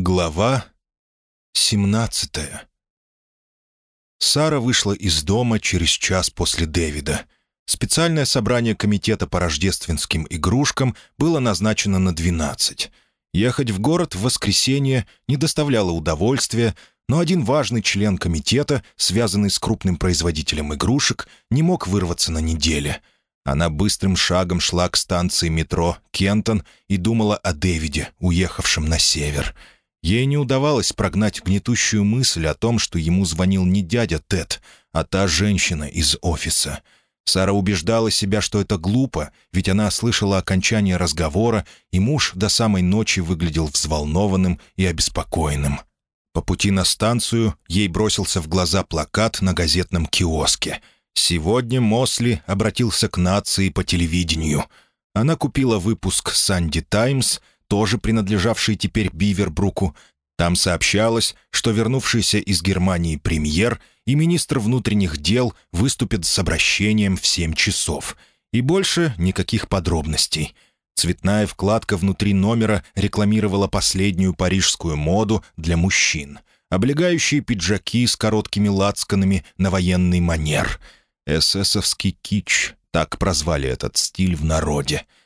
Глава 17 Сара вышла из дома через час после Дэвида. Специальное собрание комитета по рождественским игрушкам было назначено на 12. Ехать в город в воскресенье не доставляло удовольствия, но один важный член комитета, связанный с крупным производителем игрушек, не мог вырваться на неделе. Она быстрым шагом шла к станции метро «Кентон» и думала о Дэвиде, уехавшем на север — Ей не удавалось прогнать гнетущую мысль о том, что ему звонил не дядя Тед, а та женщина из офиса. Сара убеждала себя, что это глупо, ведь она слышала окончание разговора, и муж до самой ночи выглядел взволнованным и обеспокоенным. По пути на станцию ей бросился в глаза плакат на газетном киоске. Сегодня Мосли обратился к нации по телевидению. Она купила выпуск «Санди Таймс», тоже принадлежавший теперь Бивербруку, там сообщалось, что вернувшийся из Германии премьер и министр внутренних дел выступят с обращением в семь часов. И больше никаких подробностей. Цветная вкладка внутри номера рекламировала последнюю парижскую моду для мужчин. Облегающие пиджаки с короткими лацканами на военный манер. «Эсэсовский кич» — так прозвали этот стиль в народе —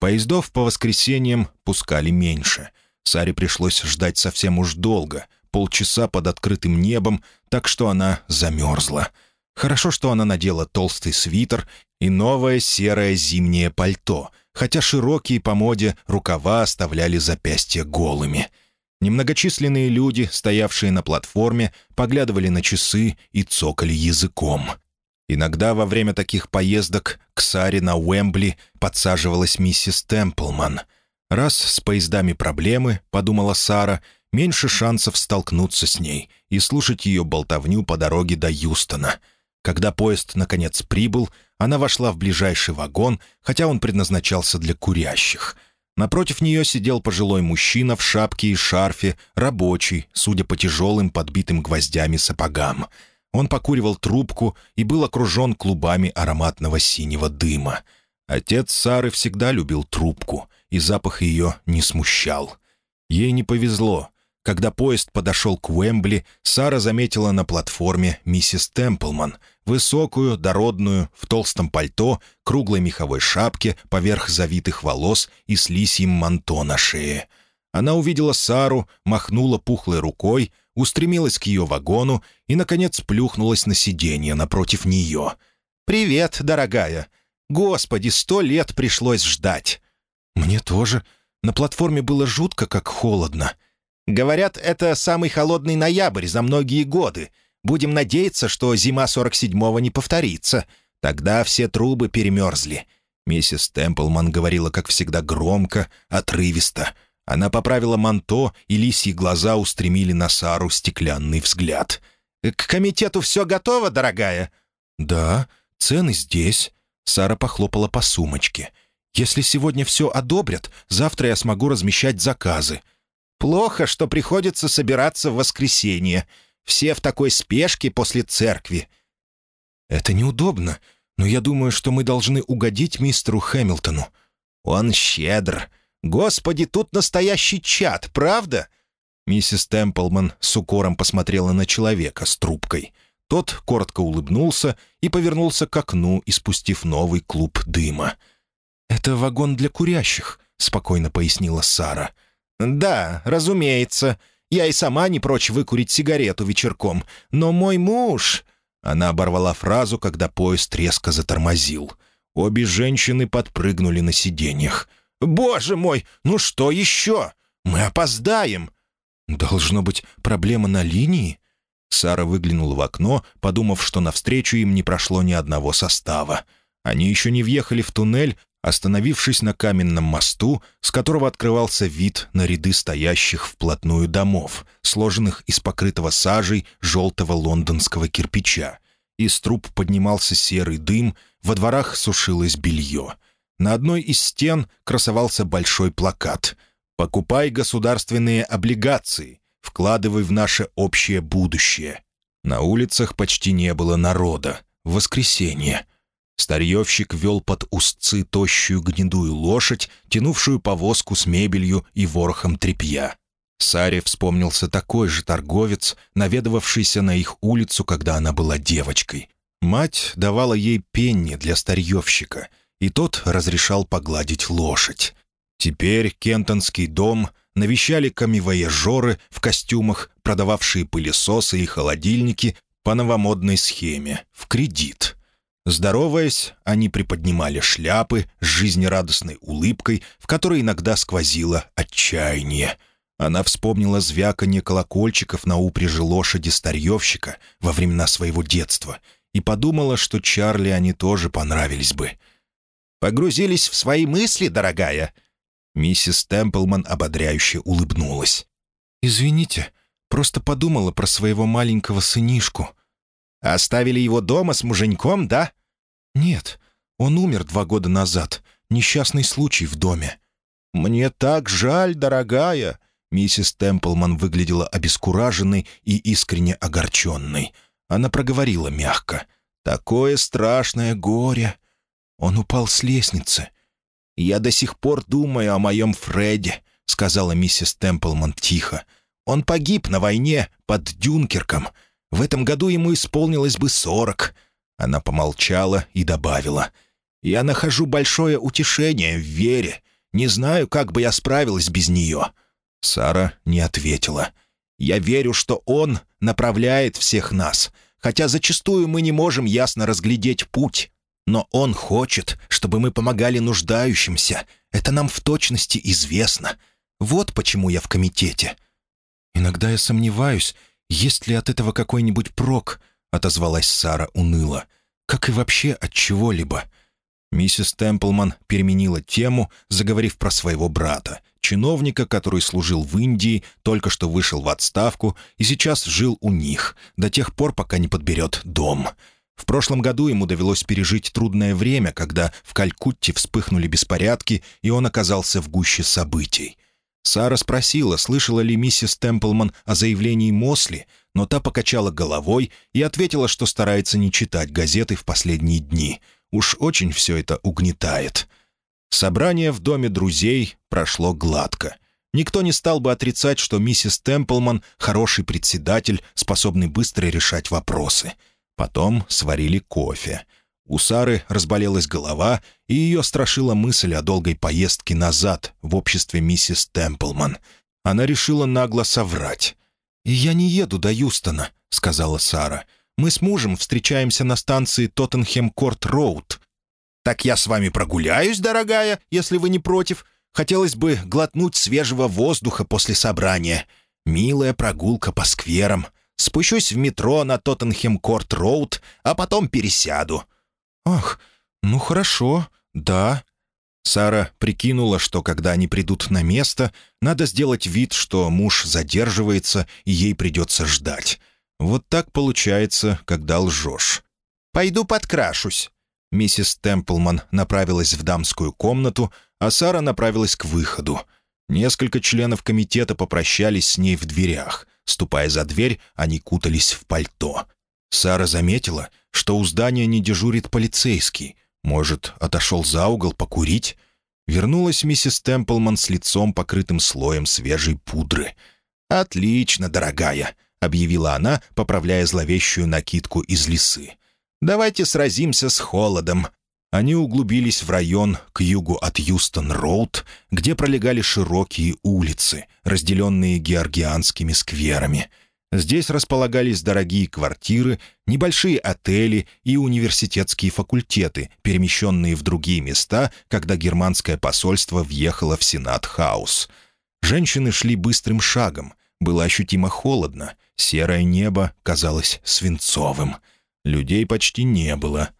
Поездов по воскресеньям пускали меньше. Саре пришлось ждать совсем уж долго, полчаса под открытым небом, так что она замерзла. Хорошо, что она надела толстый свитер и новое серое зимнее пальто, хотя широкие по моде рукава оставляли запястья голыми. Немногочисленные люди, стоявшие на платформе, поглядывали на часы и цокали языком. Иногда во время таких поездок к Саре на Уэмбли подсаживалась миссис Темплман. Раз с поездами проблемы, подумала Сара, меньше шансов столкнуться с ней и слушать ее болтовню по дороге до Юстона. Когда поезд, наконец, прибыл, она вошла в ближайший вагон, хотя он предназначался для курящих. Напротив нее сидел пожилой мужчина в шапке и шарфе, рабочий, судя по тяжелым подбитым гвоздями сапогам — он покуривал трубку и был окружен клубами ароматного синего дыма. Отец Сары всегда любил трубку, и запах ее не смущал. Ей не повезло. Когда поезд подошел к Уэмбли, Сара заметила на платформе миссис Темплман, высокую, дородную, в толстом пальто, круглой меховой шапке, поверх завитых волос и с лисьим манто на шее. Она увидела Сару, махнула пухлой рукой, устремилась к ее вагону и, наконец, плюхнулась на сиденье напротив нее. «Привет, дорогая! Господи, сто лет пришлось ждать!» «Мне тоже. На платформе было жутко, как холодно». «Говорят, это самый холодный ноябрь за многие годы. Будем надеяться, что зима 47-го не повторится. Тогда все трубы перемерзли». Миссис Темплман говорила, как всегда, громко, отрывисто — она поправила манто, и лисьи глаза устремили на Сару стеклянный взгляд. «К комитету все готово, дорогая?» «Да, цены здесь». Сара похлопала по сумочке. «Если сегодня все одобрят, завтра я смогу размещать заказы». «Плохо, что приходится собираться в воскресенье. Все в такой спешке после церкви». «Это неудобно, но я думаю, что мы должны угодить мистеру Хэмилтону». «Он щедр. Господи, тут настоящий чат, правда?» Миссис Темплман с укором посмотрела на человека с трубкой. Тот коротко улыбнулся и повернулся к окну, испустив новый клуб дыма. «Это вагон для курящих», — спокойно пояснила Сара. «Да, разумеется. Я и сама не прочь выкурить сигарету вечерком. Но мой муж...» Она оборвала фразу, когда поезд резко затормозил. Обе женщины подпрыгнули на сиденьях. «Боже мой, ну что еще? Мы опоздаем!» «Должно быть, проблема на линии?» Сара выглянула в окно, подумав, что навстречу им не прошло ни одного состава. Они еще не въехали в туннель, остановившись на каменном мосту, с которого открывался вид на ряды стоящих вплотную домов, сложенных из покрытого сажей желтого лондонского кирпича. Из труб поднимался серый дым, во дворах сушилось белье — на одной из стен красовался большой плакат «Покупай государственные облигации, вкладывай в наше общее будущее». На улицах почти не было народа. Воскресенье. Старьевщик вел под узцы тощую гнедую лошадь, тянувшую повозку с мебелью и ворохом тряпья. Саре вспомнился такой же торговец, наведывавшийся на их улицу, когда она была девочкой. Мать давала ей пенни для старьевщика, и тот разрешал погладить лошадь. Теперь кентонский дом навещали камевояжеры в костюмах, продававшие пылесосы и холодильники по новомодной схеме, в кредит. Здороваясь, они приподнимали шляпы с жизнерадостной улыбкой, в которой иногда сквозило отчаяние. Она вспомнила звяканье колокольчиков на упряжи лошади старьевщика во времена своего детства и подумала, что Чарли они тоже понравились бы. «Погрузились в свои мысли, дорогая?» Миссис Темплман ободряюще улыбнулась. «Извините, просто подумала про своего маленького сынишку». «Оставили его дома с муженьком, да?» «Нет, он умер два года назад. Несчастный случай в доме». «Мне так жаль, дорогая!» Миссис Темплман выглядела обескураженной и искренне огорченной. Она проговорила мягко. «Такое страшное горе!» Он упал с лестницы. «Я до сих пор думаю о моем Фредди», — сказала миссис Темплман тихо. «Он погиб на войне под Дюнкерком. В этом году ему исполнилось бы сорок». Она помолчала и добавила. «Я нахожу большое утешение в вере. Не знаю, как бы я справилась без нее». Сара не ответила. «Я верю, что он направляет всех нас, хотя зачастую мы не можем ясно разглядеть путь. Но Он хочет, чтобы мы помогали нуждающимся. Это нам в точности известно. Вот почему я в комитете». «Иногда я сомневаюсь, есть ли от этого какой-нибудь прок», — отозвалась Сара уныло. «Как и вообще от чего-либо». Миссис Темплман переменила тему, заговорив про своего брата, чиновника, который служил в Индии, только что вышел в отставку и сейчас жил у них, до тех пор, пока не подберет дом. В прошлом году ему довелось пережить трудное время, когда в Калькутте вспыхнули беспорядки, и он оказался в гуще событий. Сара спросила, слышала ли миссис Темплман о заявлении Мосли, но та покачала головой и ответила, что старается не читать газеты в последние дни. Уж очень все это угнетает. Собрание в доме друзей прошло гладко. Никто не стал бы отрицать, что миссис Темплман — хороший председатель, способный быстро решать вопросы — Потом сварили кофе. У Сары разболелась голова, и ее страшила мысль о долгой поездке назад в обществе миссис Темплман. Она решила нагло соврать. «И я не еду до Юстона», — сказала Сара. «Мы с мужем встречаемся на станции Тоттенхем-Корт-Роуд». «Так я с вами прогуляюсь, дорогая, если вы не против. Хотелось бы глотнуть свежего воздуха после собрания. Милая прогулка по скверам спущусь в метро на Тоттенхем-Корт-Роуд, а потом пересяду». «Ах, ну хорошо, да». Сара прикинула, что когда они придут на место, надо сделать вид, что муж задерживается, и ей придется ждать. Вот так получается, когда лжешь. «Пойду подкрашусь». Миссис Темплман направилась в дамскую комнату, а Сара направилась к выходу. Несколько членов комитета попрощались с ней в дверях. Ступая за дверь, они кутались в пальто. Сара заметила, что у здания не дежурит полицейский. Может, отошел за угол покурить? Вернулась миссис Темплман с лицом, покрытым слоем свежей пудры. «Отлично, дорогая», — объявила она, поправляя зловещую накидку из лисы. «Давайте сразимся с холодом. Они углубились в район к югу от Юстон-Роуд, где пролегали широкие улицы, разделенные георгианскими скверами. Здесь располагались дорогие квартиры, небольшие отели и университетские факультеты, перемещенные в другие места, когда германское посольство въехало в Сенат-хаус. Женщины шли быстрым шагом. Было ощутимо холодно. Серое небо казалось свинцовым. Людей почти не было —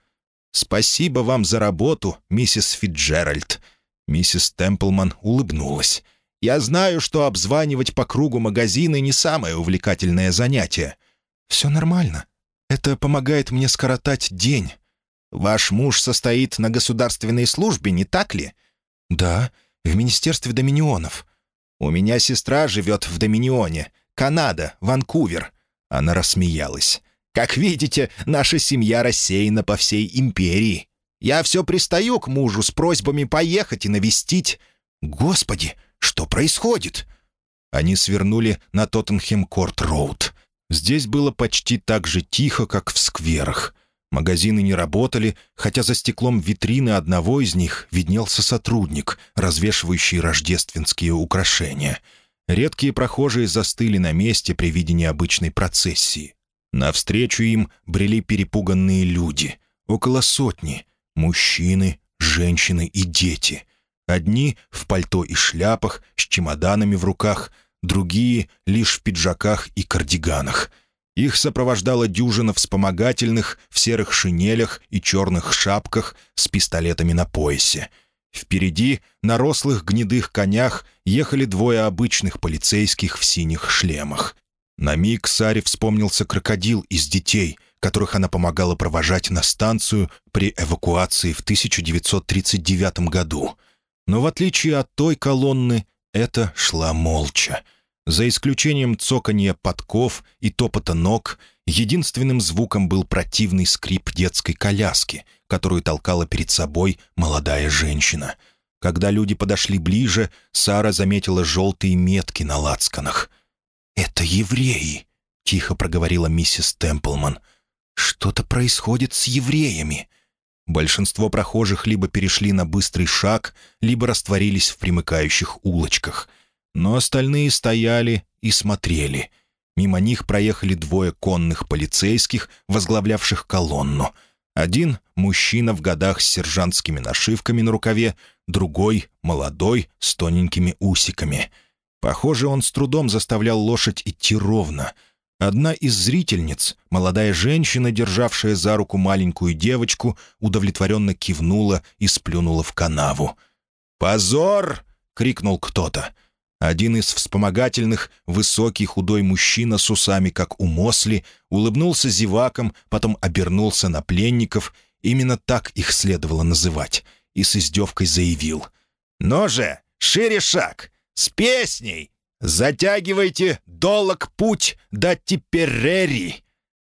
«Спасибо вам за работу, миссис Фитджеральд». Миссис Темплман улыбнулась. «Я знаю, что обзванивать по кругу магазины не самое увлекательное занятие». «Все нормально. Это помогает мне скоротать день». «Ваш муж состоит на государственной службе, не так ли?» «Да, в Министерстве Доминионов». «У меня сестра живет в Доминионе. Канада, Ванкувер». Она рассмеялась. Как видите, наша семья рассеяна по всей империи. Я все пристаю к мужу с просьбами поехать и навестить. Господи, что происходит?» Они свернули на Тоттенхем-Корт-Роуд. Здесь было почти так же тихо, как в скверах. Магазины не работали, хотя за стеклом витрины одного из них виднелся сотрудник, развешивающий рождественские украшения. Редкие прохожие застыли на месте при виде необычной процессии. Навстречу им брели перепуганные люди. Около сотни. Мужчины, женщины и дети. Одни в пальто и шляпах, с чемоданами в руках, другие лишь в пиджаках и кардиганах. Их сопровождала дюжина вспомогательных в серых шинелях и черных шапках с пистолетами на поясе. Впереди, на рослых гнедых конях, ехали двое обычных полицейских в синих шлемах. На миг Саре вспомнился крокодил из детей, которых она помогала провожать на станцию при эвакуации в 1939 году. Но в отличие от той колонны, это шла молча. За исключением цоканья подков и топота ног, единственным звуком был противный скрип детской коляски, которую толкала перед собой молодая женщина. Когда люди подошли ближе, Сара заметила желтые метки на лацканах. «Это евреи», — тихо проговорила миссис Темплман. «Что-то происходит с евреями». Большинство прохожих либо перешли на быстрый шаг, либо растворились в примыкающих улочках — но остальные стояли и смотрели. Мимо них проехали двое конных полицейских, возглавлявших колонну. Один — мужчина в годах с сержантскими нашивками на рукаве, другой — молодой, с тоненькими усиками. Похоже, он с трудом заставлял лошадь идти ровно. Одна из зрительниц, молодая женщина, державшая за руку маленькую девочку, удовлетворенно кивнула и сплюнула в канаву. «Позор!» — крикнул кто-то. Один из вспомогательных, высокий худой мужчина с усами, как у Мосли, улыбнулся зеваком, потом обернулся на пленников, именно так их следовало называть, и с издевкой заявил. «Ну же, шире шаг! С песней! Затягивайте долог путь до Типерери!»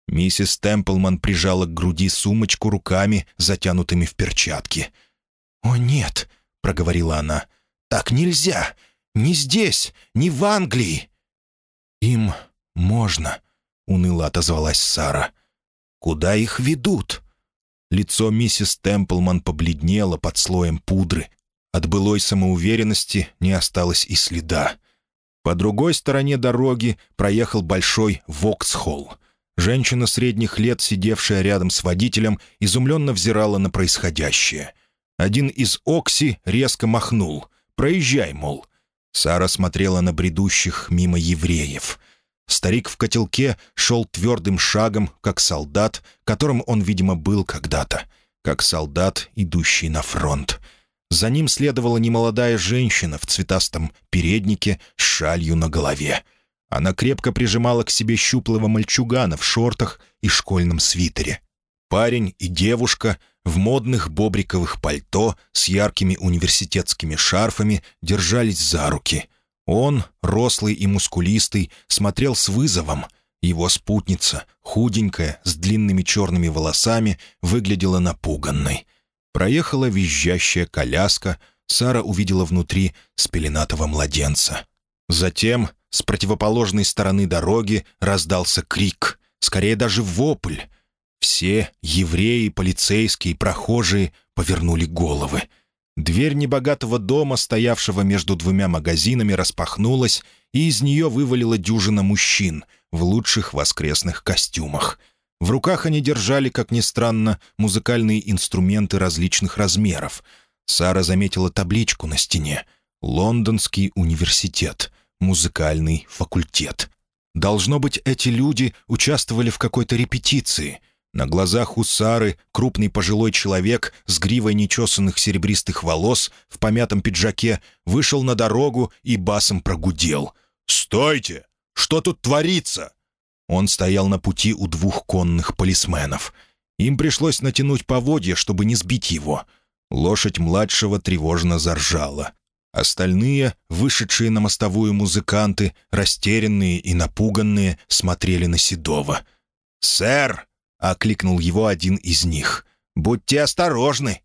Миссис Темплман прижала к груди сумочку руками, затянутыми в перчатки. «О, нет!» — проговорила она. «Так нельзя! Не здесь, не в Англии!» «Им можно», — уныло отозвалась Сара. «Куда их ведут?» Лицо миссис Темплман побледнело под слоем пудры. От былой самоуверенности не осталось и следа. По другой стороне дороги проехал большой Воксхолл. Женщина средних лет, сидевшая рядом с водителем, изумленно взирала на происходящее. Один из Окси резко махнул. «Проезжай, мол». Сара смотрела на бредущих мимо евреев. Старик в котелке шел твердым шагом, как солдат, которым он, видимо, был когда-то, как солдат, идущий на фронт. За ним следовала немолодая женщина в цветастом переднике с шалью на голове. Она крепко прижимала к себе щуплого мальчугана в шортах и школьном свитере. Парень и девушка в модных бобриковых пальто с яркими университетскими шарфами держались за руки. Он, рослый и мускулистый, смотрел с вызовом. Его спутница, худенькая, с длинными черными волосами, выглядела напуганной. Проехала визжащая коляска, Сара увидела внутри спеленатого младенца. Затем с противоположной стороны дороги раздался крик, скорее даже вопль — все, евреи, полицейские, прохожие, повернули головы. Дверь небогатого дома, стоявшего между двумя магазинами, распахнулась, и из нее вывалила дюжина мужчин в лучших воскресных костюмах. В руках они держали, как ни странно, музыкальные инструменты различных размеров. Сара заметила табличку на стене «Лондонский университет, музыкальный факультет». Должно быть, эти люди участвовали в какой-то репетиции — на глазах у Сары крупный пожилой человек с гривой нечесанных серебристых волос в помятом пиджаке вышел на дорогу и басом прогудел. «Стойте! Что тут творится?» Он стоял на пути у двух конных полисменов. Им пришлось натянуть поводья, чтобы не сбить его. Лошадь младшего тревожно заржала. Остальные, вышедшие на мостовую музыканты, растерянные и напуганные, смотрели на Седова. «Сэр!» — окликнул его один из них. «Будьте осторожны!»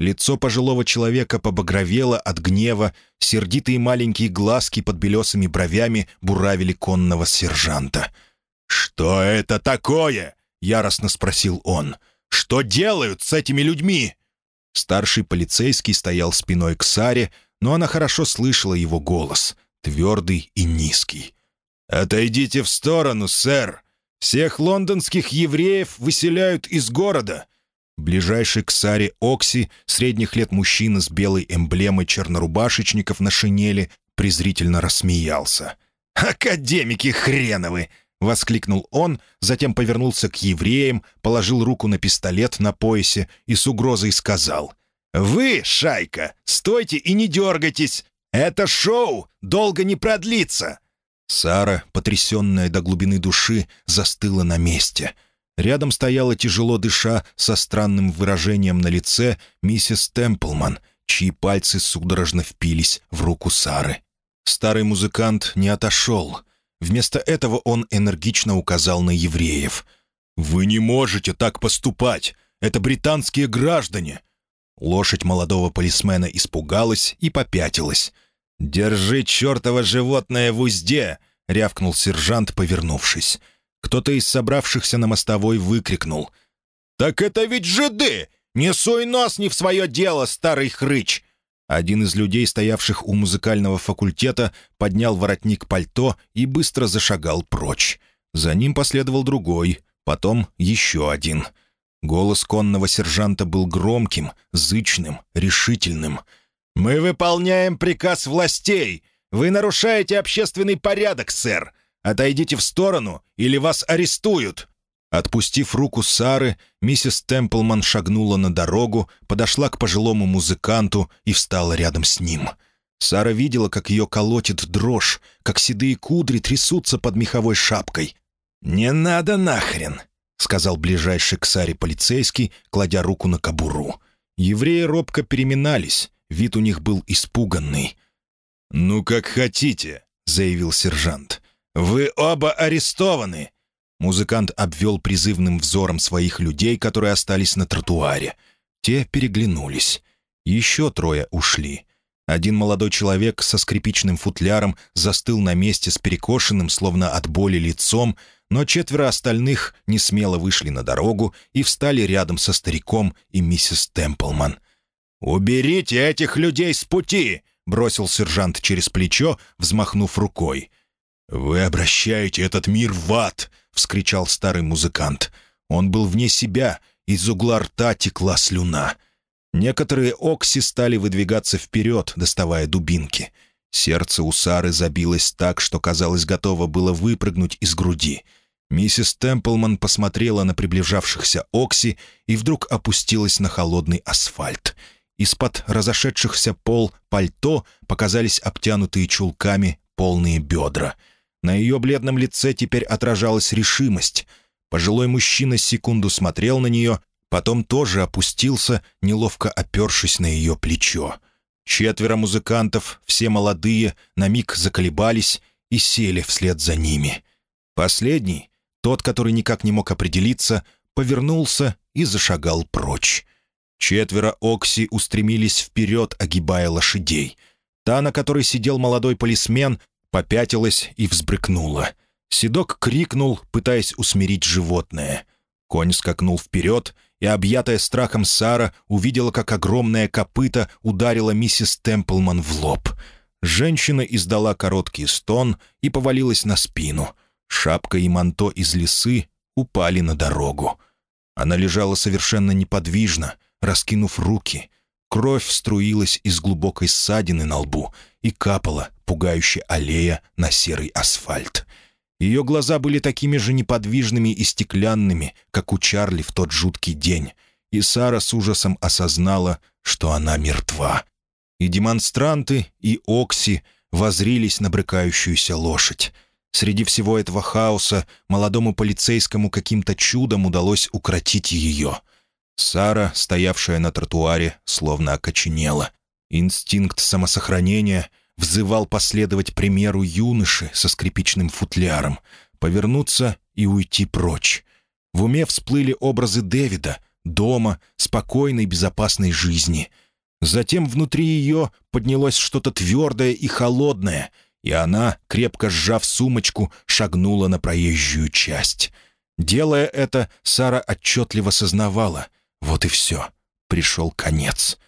Лицо пожилого человека побагровело от гнева, сердитые маленькие глазки под белесыми бровями буравили конного сержанта. «Что это такое?» — яростно спросил он. «Что делают с этими людьми?» Старший полицейский стоял спиной к Саре, но она хорошо слышала его голос, твердый и низкий. «Отойдите в сторону, сэр! Всех лондонских евреев выселяют из города!» Ближайший к Саре Окси, средних лет мужчина с белой эмблемой чернорубашечников на шинели, презрительно рассмеялся. «Академики хреновы!» — воскликнул он, затем повернулся к евреям, положил руку на пистолет на поясе и с угрозой сказал. «Вы, шайка, стойте и не дергайтесь! Это шоу долго не продлится!» Сара, потрясенная до глубины души, застыла на месте. Рядом стояла, тяжело дыша, со странным выражением на лице, миссис Темплман, чьи пальцы судорожно впились в руку Сары. Старый музыкант не отошел. Вместо этого он энергично указал на евреев. «Вы не можете так поступать! Это британские граждане!» Лошадь молодого полисмена испугалась и попятилась. «Держи чертово животное в узде!» — рявкнул сержант, повернувшись. Кто-то из собравшихся на мостовой выкрикнул. «Так это ведь жиды! Не суй нос не в свое дело, старый хрыч!» Один из людей, стоявших у музыкального факультета, поднял воротник пальто и быстро зашагал прочь. За ним последовал другой, потом еще один. Голос конного сержанта был громким, зычным, решительным. «Мы выполняем приказ властей! Вы нарушаете общественный порядок, сэр! Отойдите в сторону, или вас арестуют!» Отпустив руку Сары, миссис Темплман шагнула на дорогу, подошла к пожилому музыканту и встала рядом с ним. Сара видела, как ее колотит дрожь, как седые кудри трясутся под меховой шапкой. «Не надо нахрен!» — сказал ближайший к Саре полицейский, кладя руку на кобуру. Евреи робко переминались, вид у них был испуганный. «Ну, как хотите», — заявил сержант. «Вы оба арестованы!» Музыкант обвел призывным взором своих людей, которые остались на тротуаре. Те переглянулись. Еще трое ушли. Один молодой человек со скрипичным футляром застыл на месте с перекошенным, словно от боли, лицом, но четверо остальных не смело вышли на дорогу и встали рядом со стариком и миссис Темплман. «Уберите этих людей с пути!» — бросил сержант через плечо, взмахнув рукой. «Вы обращаете этот мир в ад!» — вскричал старый музыкант. Он был вне себя, из угла рта текла слюна. Некоторые окси стали выдвигаться вперед, доставая дубинки. Сердце у Сары забилось так, что, казалось, готово было выпрыгнуть из груди. Миссис Темплман посмотрела на приближавшихся окси и вдруг опустилась на холодный асфальт. Из-под разошедшихся пол пальто показались обтянутые чулками полные бедра — на ее бледном лице теперь отражалась решимость. Пожилой мужчина секунду смотрел на нее, потом тоже опустился, неловко опершись на ее плечо. Четверо музыкантов, все молодые, на миг заколебались и сели вслед за ними. Последний, тот, который никак не мог определиться, повернулся и зашагал прочь. Четверо Окси устремились вперед, огибая лошадей. Та, на которой сидел молодой полисмен, попятилась и взбрыкнула. Седок крикнул, пытаясь усмирить животное. Конь скакнул вперед, и, объятая страхом Сара, увидела, как огромная копыта ударила миссис Темплман в лоб. Женщина издала короткий стон и повалилась на спину. Шапка и манто из лисы упали на дорогу. Она лежала совершенно неподвижно, раскинув руки. Кровь струилась из глубокой ссадины на лбу и капала, пугающе аллея на серый асфальт. Ее глаза были такими же неподвижными и стеклянными, как у Чарли в тот жуткий день, и Сара с ужасом осознала, что она мертва. И демонстранты, и Окси возрились на брыкающуюся лошадь. Среди всего этого хаоса молодому полицейскому каким-то чудом удалось укротить ее. Сара, стоявшая на тротуаре, словно окоченела. Инстинкт самосохранения — взывал последовать примеру юноши со скрипичным футляром, повернуться и уйти прочь. В уме всплыли образы Дэвида, дома, спокойной, безопасной жизни. Затем внутри ее поднялось что-то твердое и холодное, и она, крепко сжав сумочку, шагнула на проезжую часть. Делая это, Сара отчетливо сознавала. Вот и все. Пришел конец.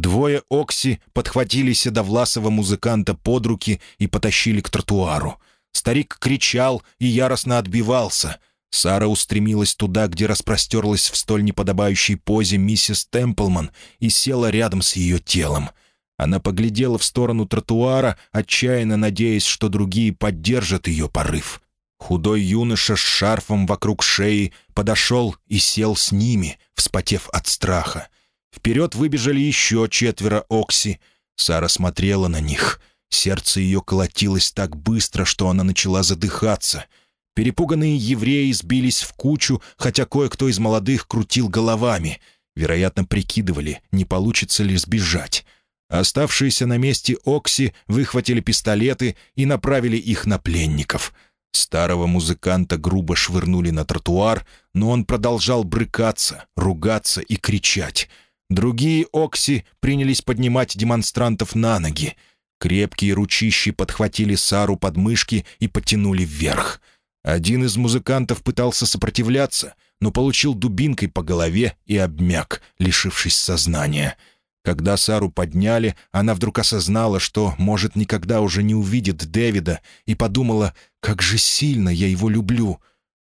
Двое Окси подхватили седовласого музыканта под руки и потащили к тротуару. Старик кричал и яростно отбивался. Сара устремилась туда, где распростерлась в столь неподобающей позе миссис Темплман и села рядом с ее телом. Она поглядела в сторону тротуара, отчаянно надеясь, что другие поддержат ее порыв. Худой юноша с шарфом вокруг шеи подошел и сел с ними, вспотев от страха. Вперед выбежали еще четверо Окси. Сара смотрела на них. Сердце ее колотилось так быстро, что она начала задыхаться. Перепуганные евреи сбились в кучу, хотя кое-кто из молодых крутил головами. Вероятно, прикидывали, не получится ли сбежать. Оставшиеся на месте Окси выхватили пистолеты и направили их на пленников — Старого музыканта грубо швырнули на тротуар, но он продолжал брыкаться, ругаться и кричать. Другие Окси принялись поднимать демонстрантов на ноги. Крепкие ручищи подхватили Сару под мышки и потянули вверх. Один из музыкантов пытался сопротивляться, но получил дубинкой по голове и обмяк, лишившись сознания — когда Сару подняли, она вдруг осознала, что, может, никогда уже не увидит Дэвида, и подумала, как же сильно я его люблю.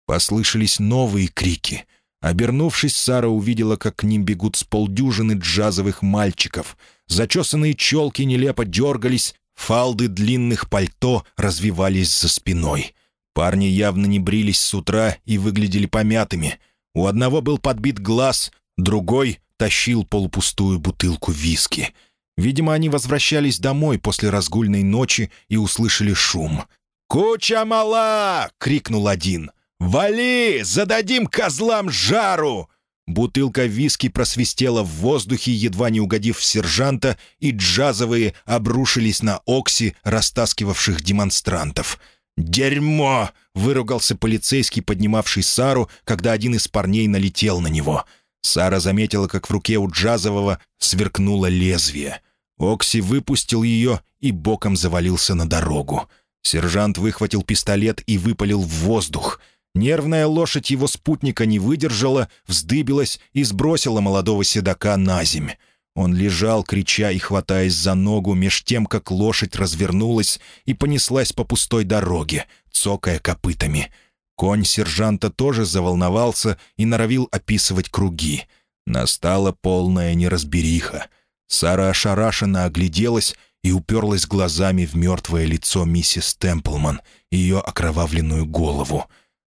Послышались новые крики. Обернувшись, Сара увидела, как к ним бегут с полдюжины джазовых мальчиков. Зачесанные челки нелепо дергались, фалды длинных пальто развивались за спиной. Парни явно не брились с утра и выглядели помятыми. У одного был подбит глаз, другой тащил полупустую бутылку виски. Видимо, они возвращались домой после разгульной ночи и услышали шум. «Куча мала!» — крикнул один. «Вали! Зададим козлам жару!» Бутылка виски просвистела в воздухе, едва не угодив в сержанта, и джазовые обрушились на Окси, растаскивавших демонстрантов. «Дерьмо!» — выругался полицейский, поднимавший Сару, когда один из парней налетел на него — Сара заметила, как в руке у Джазового сверкнуло лезвие. Окси выпустил ее и боком завалился на дорогу. Сержант выхватил пистолет и выпалил в воздух. Нервная лошадь его спутника не выдержала, вздыбилась и сбросила молодого седока на земь. Он лежал, крича и хватаясь за ногу, меж тем, как лошадь развернулась и понеслась по пустой дороге, цокая копытами — Конь сержанта тоже заволновался и норовил описывать круги. Настала полная неразбериха. Сара ошарашенно огляделась и уперлась глазами в мертвое лицо миссис Темплман и ее окровавленную голову.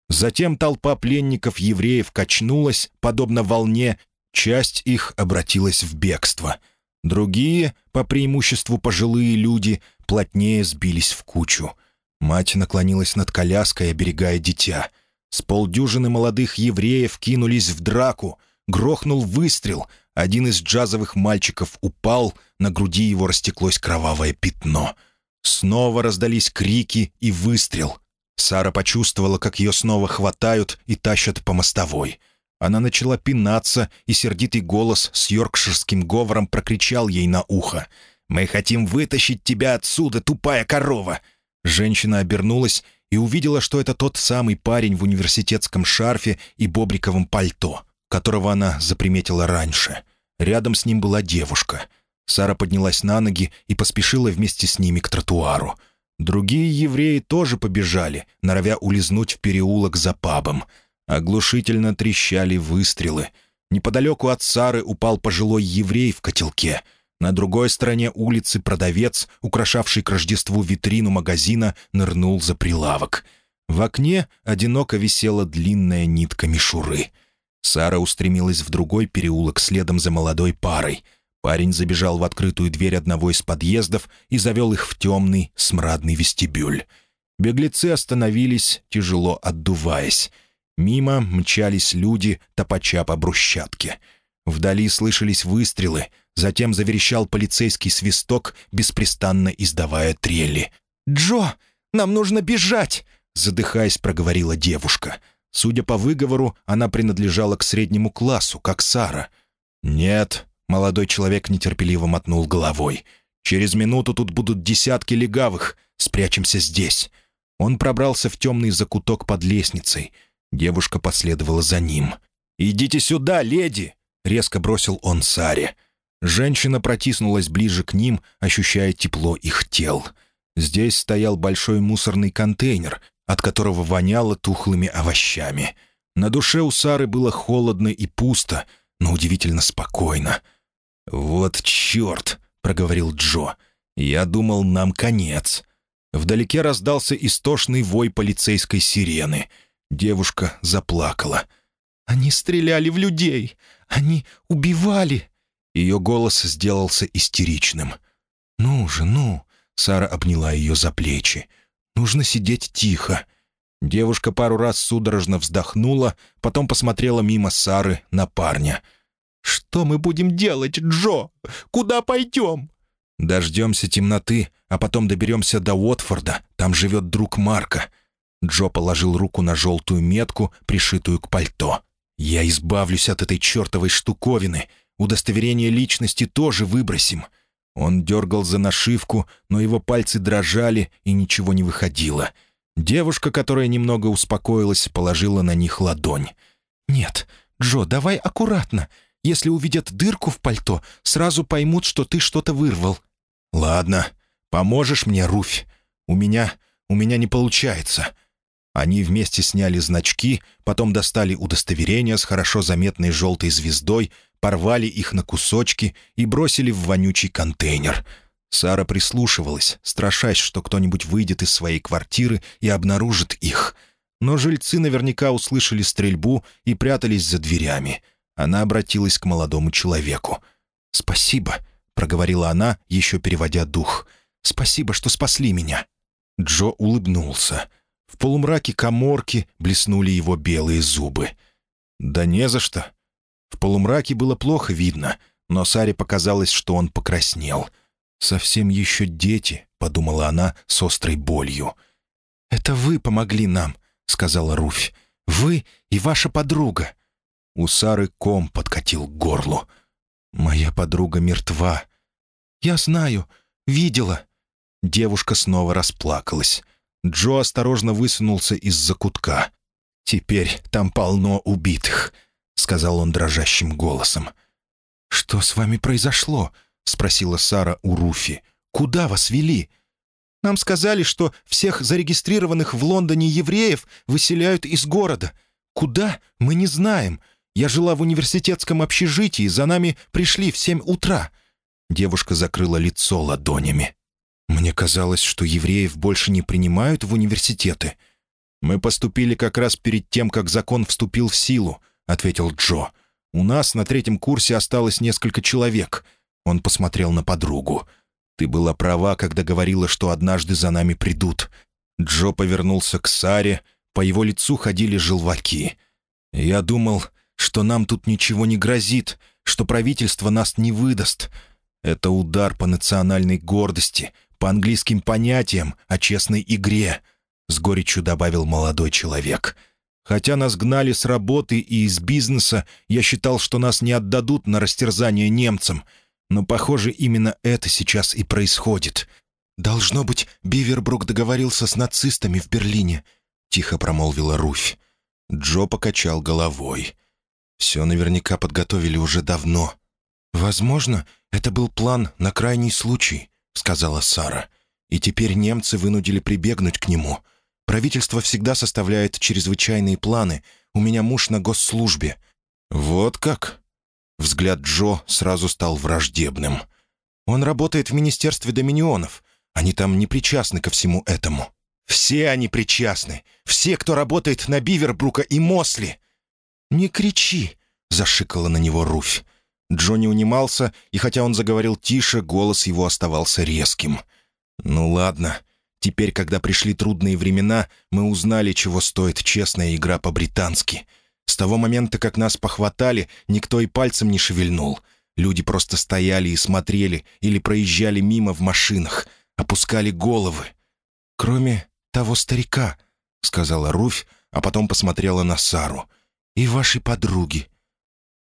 Затем толпа пленников-евреев качнулась, подобно волне, часть их обратилась в бегство. Другие, по преимуществу пожилые люди, плотнее сбились в кучу — Мать наклонилась над коляской, оберегая дитя. С полдюжины молодых евреев кинулись в драку. Грохнул выстрел. Один из джазовых мальчиков упал, на груди его растеклось кровавое пятно. Снова раздались крики и выстрел. Сара почувствовала, как ее снова хватают и тащат по мостовой. Она начала пинаться, и сердитый голос с йоркширским говором прокричал ей на ухо. «Мы хотим вытащить тебя отсюда, тупая корова!» Женщина обернулась и увидела, что это тот самый парень в университетском шарфе и бобриковом пальто, которого она заприметила раньше. Рядом с ним была девушка. Сара поднялась на ноги и поспешила вместе с ними к тротуару. Другие евреи тоже побежали, норовя улизнуть в переулок за пабом. Оглушительно трещали выстрелы. Неподалеку от Сары упал пожилой еврей в котелке — на другой стороне улицы продавец, украшавший к Рождеству витрину магазина, нырнул за прилавок. В окне одиноко висела длинная нитка мишуры. Сара устремилась в другой переулок следом за молодой парой. Парень забежал в открытую дверь одного из подъездов и завел их в темный, смрадный вестибюль. Беглецы остановились, тяжело отдуваясь. Мимо мчались люди, топача по брусчатке. Вдали слышались выстрелы, Затем заверещал полицейский свисток, беспрестанно издавая трели. «Джо, нам нужно бежать!» — задыхаясь, проговорила девушка. Судя по выговору, она принадлежала к среднему классу, как Сара. «Нет», — молодой человек нетерпеливо мотнул головой. «Через минуту тут будут десятки легавых. Спрячемся здесь». Он пробрался в темный закуток под лестницей. Девушка последовала за ним. «Идите сюда, леди!» — резко бросил он Саре. Женщина протиснулась ближе к ним, ощущая тепло их тел. Здесь стоял большой мусорный контейнер, от которого воняло тухлыми овощами. На душе у Сары было холодно и пусто, но удивительно спокойно. «Вот черт!» — проговорил Джо. «Я думал, нам конец». Вдалеке раздался истошный вой полицейской сирены. Девушка заплакала. «Они стреляли в людей! Они убивали!» Ее голос сделался истеричным. «Ну же, ну!» — Сара обняла ее за плечи. Нужно сидеть тихо». Девушка пару раз судорожно вздохнула, потом посмотрела мимо Сары на парня. «Что мы будем делать, Джо? Куда пойдем?» «Дождемся темноты, а потом доберемся до Уотфорда. Там живет друг Марка». Джо положил руку на желтую метку, пришитую к пальто. «Я избавлюсь от этой чертовой штуковины. Удостоверение личности тоже выбросим. Он дергал за нашивку, но его пальцы дрожали, и ничего не выходило. Девушка, которая немного успокоилась, положила на них ладонь. «Нет, Джо, давай аккуратно. Если увидят дырку в пальто, сразу поймут, что ты что-то вырвал». «Ладно, поможешь мне, Руфь? У меня... у меня не получается». Они вместе сняли значки, потом достали удостоверение с хорошо заметной желтой звездой, порвали их на кусочки и бросили в вонючий контейнер. Сара прислушивалась, страшась, что кто-нибудь выйдет из своей квартиры и обнаружит их. Но жильцы наверняка услышали стрельбу и прятались за дверями. Она обратилась к молодому человеку. «Спасибо», — проговорила она, еще переводя дух. «Спасибо, что спасли меня». Джо улыбнулся. В полумраке коморки блеснули его белые зубы. «Да не за что. В полумраке было плохо видно, но Саре показалось, что он покраснел. «Совсем еще дети», — подумала она с острой болью. «Это вы помогли нам», — сказала Руфь. «Вы и ваша подруга». У Сары ком подкатил к горлу. «Моя подруга мертва». «Я знаю, видела». Девушка снова расплакалась. Джо осторожно высунулся из-за кутка. «Теперь там полно убитых. — сказал он дрожащим голосом. «Что с вами произошло?» — спросила Сара у Руфи. «Куда вас вели?» «Нам сказали, что всех зарегистрированных в Лондоне евреев выселяют из города. Куда? Мы не знаем. Я жила в университетском общежитии, за нами пришли в семь утра». Девушка закрыла лицо ладонями. «Мне казалось, что евреев больше не принимают в университеты. Мы поступили как раз перед тем, как закон вступил в силу ответил Джо. «У нас на третьем курсе осталось несколько человек». Он посмотрел на подругу. «Ты была права, когда говорила, что однажды за нами придут». Джо повернулся к Саре, по его лицу ходили желваки. «Я думал, что нам тут ничего не грозит, что правительство нас не выдаст. Это удар по национальной гордости, по английским понятиям о честной игре», — с горечью добавил молодой человек. — Хотя нас гнали с работы и из бизнеса, я считал, что нас не отдадут на растерзание немцам. Но, похоже, именно это сейчас и происходит. «Должно быть, Бивербрук договорился с нацистами в Берлине», — тихо промолвила Руфь. Джо покачал головой. «Все наверняка подготовили уже давно». «Возможно, это был план на крайний случай», — сказала Сара. «И теперь немцы вынудили прибегнуть к нему». Правительство всегда составляет чрезвычайные планы. У меня муж на госслужбе». «Вот как?» Взгляд Джо сразу стал враждебным. «Он работает в Министерстве Доминионов. Они там не причастны ко всему этому». «Все они причастны. Все, кто работает на Бивербрука и Мосли». «Не кричи», — зашикала на него Руфь. Джо не унимался, и хотя он заговорил тише, голос его оставался резким. «Ну ладно, Теперь, когда пришли трудные времена, мы узнали, чего стоит честная игра по-британски. С того момента, как нас похватали, никто и пальцем не шевельнул. Люди просто стояли и смотрели или проезжали мимо в машинах, опускали головы. Кроме того старика. — сказала Руфь, а потом посмотрела на Сару. «И вашей подруги».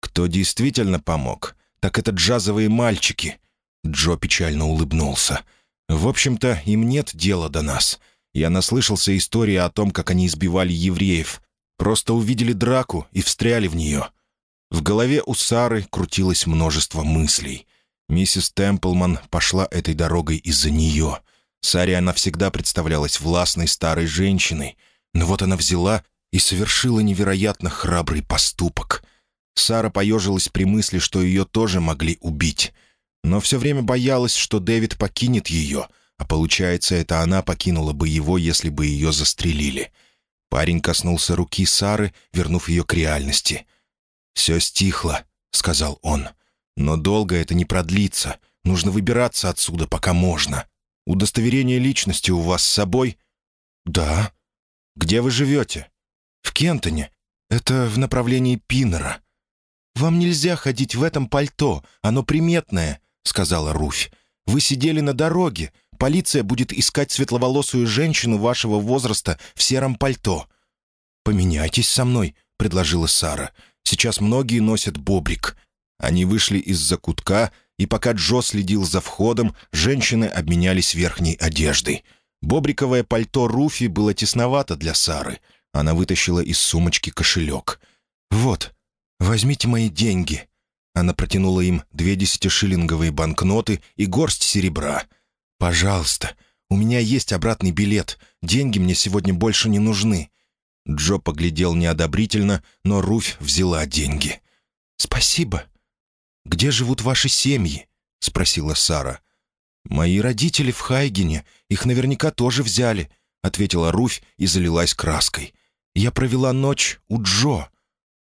«Кто действительно помог, так это джазовые мальчики». Джо печально улыбнулся. «В общем-то, им нет дела до нас. Я наслышался истории о том, как они избивали евреев. Просто увидели драку и встряли в нее». В голове у Сары крутилось множество мыслей. Миссис Темплман пошла этой дорогой из-за нее. Саре она всегда представлялась властной старой женщиной. Но вот она взяла и совершила невероятно храбрый поступок. Сара поежилась при мысли, что ее тоже могли убить. Но все время боялась, что Дэвид покинет ее, а получается, это она покинула бы его, если бы ее застрелили. Парень коснулся руки Сары, вернув ее к реальности. «Все стихло», — сказал он. «Но долго это не продлится. Нужно выбираться отсюда, пока можно. Удостоверение личности у вас с собой?» «Да». «Где вы живете?» «В Кентоне. Это в направлении Пиннера». «Вам нельзя ходить в этом пальто, оно приметное», — сказала Руфь. «Вы сидели на дороге. Полиция будет искать светловолосую женщину вашего возраста в сером пальто». «Поменяйтесь со мной», — предложила Сара. Сейчас многие носят бобрик. Они вышли из-за кутка, и пока Джо следил за входом, женщины обменялись верхней одеждой. Бобриковое пальто Руфи было тесновато для Сары. Она вытащила из сумочки кошелек. «Вот, возьмите мои деньги». Она протянула им две десятишиллинговые банкноты и горсть серебра. «Пожалуйста, у меня есть обратный билет. Деньги мне сегодня больше не нужны. Джо поглядел неодобрительно, но Руфь взяла деньги. «Спасибо. Где живут ваши семьи?» — спросила Сара. «Мои родители в Хайгене. Их наверняка тоже взяли», — ответила Руфь и залилась краской. «Я провела ночь у Джо,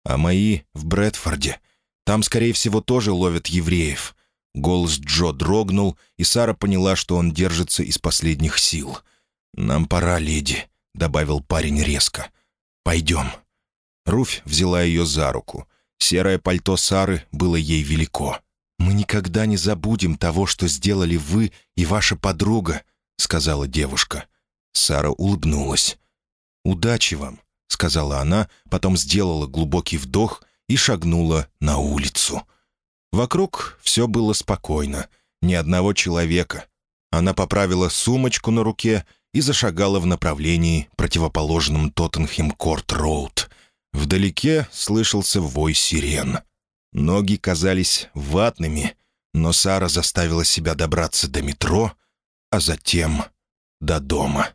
а мои в Брэдфорде. Там, скорее всего, тоже ловят евреев». Голос Джо дрогнул, и Сара поняла, что он держится из последних сил. «Нам пора, леди», — добавил парень резко. «Пойдем». Руфь взяла ее за руку. Серое пальто Сары было ей велико. «Мы никогда не забудем того, что сделали вы и ваша подруга», — сказала девушка. Сара улыбнулась. «Удачи вам», — сказала она, потом сделала глубокий вдох и шагнула на улицу. Вокруг все было спокойно, ни одного человека. Она поправила сумочку на руке и зашагала в направлении, противоположном Тоттенхем-Корт-Роуд. Вдалеке слышался вой сирен. Ноги казались ватными, но Сара заставила себя добраться до метро, а затем до дома.